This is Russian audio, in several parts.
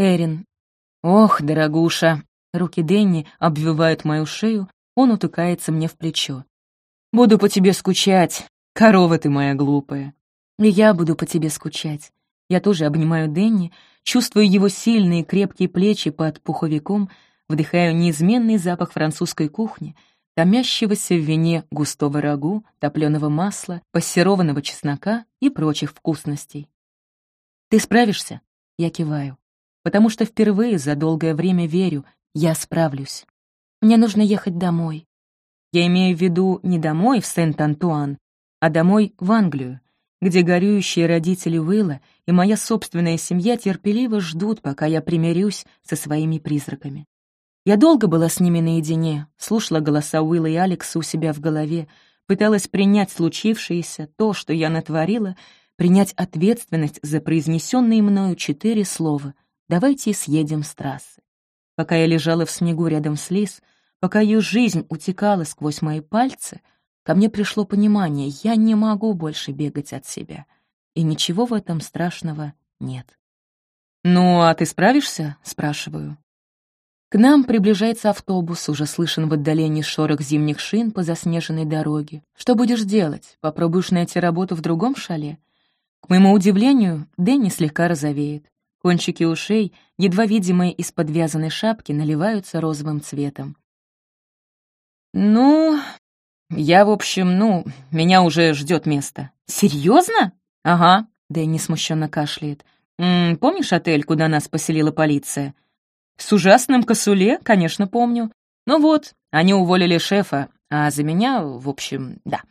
Эрин. Ох, дорогуша. Руки Дэнни обвивают мою шею, он утыкается мне в плечо. Буду по тебе скучать. Корова ты моя глупая. И я буду по тебе скучать. Я тоже обнимаю Дэнни, чувствую его сильные крепкие плечи под пуховиком, вдыхаю неизменный запах французской кухни, томящегося в вине густого рагу, топленого масла, пассерованного чеснока и прочих вкусностей. «Ты справишься?» Я киваю. «Потому что впервые за долгое время верю, я справлюсь. Мне нужно ехать домой». Я имею в виду не домой в Сент-Антуан, а домой в Англию, где горюющие родители Уилла и моя собственная семья терпеливо ждут, пока я примирюсь со своими призраками. Я долго была с ними наедине, слушала голоса Уилла и Алекса у себя в голове, пыталась принять случившееся, то, что я натворила, принять ответственность за произнесенные мною четыре слова «давайте съедем с трассы». Пока я лежала в снегу рядом с Лиз, пока ее жизнь утекала сквозь мои пальцы — Ко мне пришло понимание, я не могу больше бегать от себя. И ничего в этом страшного нет. «Ну, а ты справишься?» — спрашиваю. К нам приближается автобус, уже слышен в отдалении шорох зимних шин по заснеженной дороге. Что будешь делать? Попробуешь найти работу в другом шале? К моему удивлению, Дэнни слегка розовеет. Кончики ушей, едва видимые из подвязанной шапки, наливаются розовым цветом. «Ну, я, в общем, ну, меня уже ждет место. Серьезно? Ага, Дэнни смущенно кашляет. М -м, помнишь отель, куда нас поселила полиция? С ужасным косуле, конечно, помню. Ну вот, они уволили шефа, а за меня, в общем, да.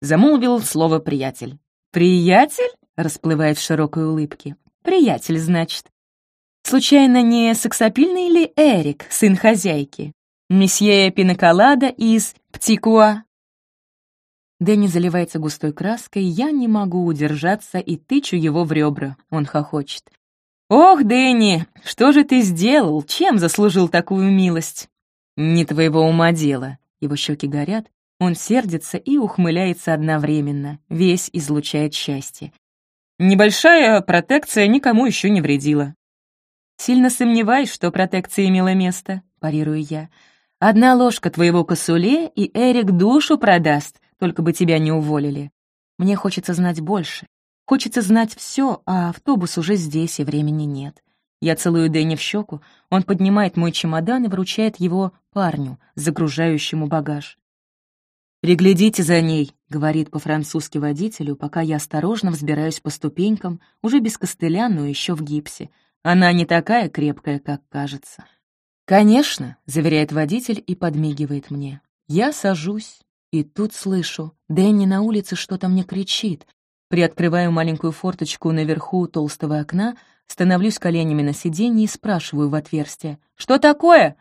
Замолвил слово «приятель». «Приятель?» — расплывает в широкой улыбке. «Приятель, значит. Случайно не сексапильный ли Эрик, сын хозяйки? Месье Пинаколада из Птикуа?» Дэнни заливается густой краской, я не могу удержаться и тычу его в ребра. Он хохочет. «Ох, Дэнни, что же ты сделал? Чем заслужил такую милость?» «Не твоего ума дело». Его щеки горят, он сердится и ухмыляется одновременно, весь излучает счастье. Небольшая протекция никому еще не вредила. «Сильно сомневаюсь, что протекция имела место», — парирую я. «Одна ложка твоего косуле, и Эрик душу продаст, только бы тебя не уволили. Мне хочется знать больше. Хочется знать все, а автобус уже здесь, и времени нет. Я целую Дэнни в щеку, он поднимает мой чемодан и вручает его парню, загружающему багаж. «Приглядите за ней», — говорит по-французски водителю, пока я осторожно взбираюсь по ступенькам, уже без костыля, но еще в гипсе. Она не такая крепкая, как кажется. «Конечно», — заверяет водитель и подмигивает мне. Я сажусь, и тут слышу, Дэнни на улице что-то мне кричит. Приоткрываю маленькую форточку наверху толстого окна, становлюсь коленями на сиденье и спрашиваю в отверстие. «Что такое?»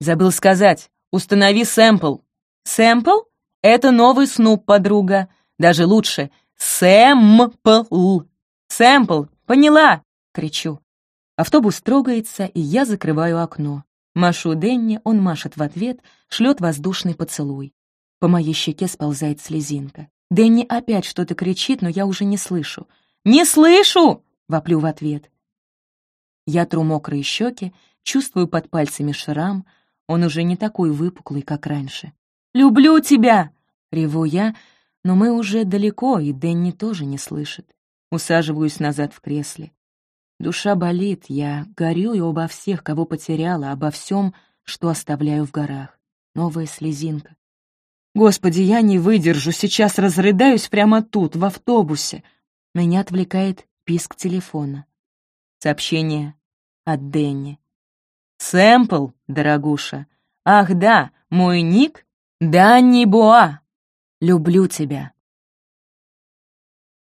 «Забыл сказать. Установи сэмпл». «Сэмпл? Это новый снуп, подруга. Даже лучше. Сэмпл. Сэмпл. Поняла?» — кричу. Автобус трогается, и я закрываю окно. Машу Денни, он машет в ответ, шлет воздушный поцелуй. По моей щеке сползает слезинка. Дэнни опять что-то кричит, но я уже не слышу. «Не слышу!» — воплю в ответ. Я тру мокрые щеки, чувствую под пальцами шрам. Он уже не такой выпуклый, как раньше. «Люблю тебя!» — реву я, но мы уже далеко, и Дэнни тоже не слышит. Усаживаюсь назад в кресле. Душа болит, я горюю обо всех, кого потеряла, обо всем, что оставляю в горах. Новая слезинка. Господи, я не выдержу, сейчас разрыдаюсь прямо тут, в автобусе. Меня отвлекает писк телефона. Сообщение от Дэнни. «Сэмпл, дорогуша. Ах да, мой ник — Данни Буа. Люблю тебя.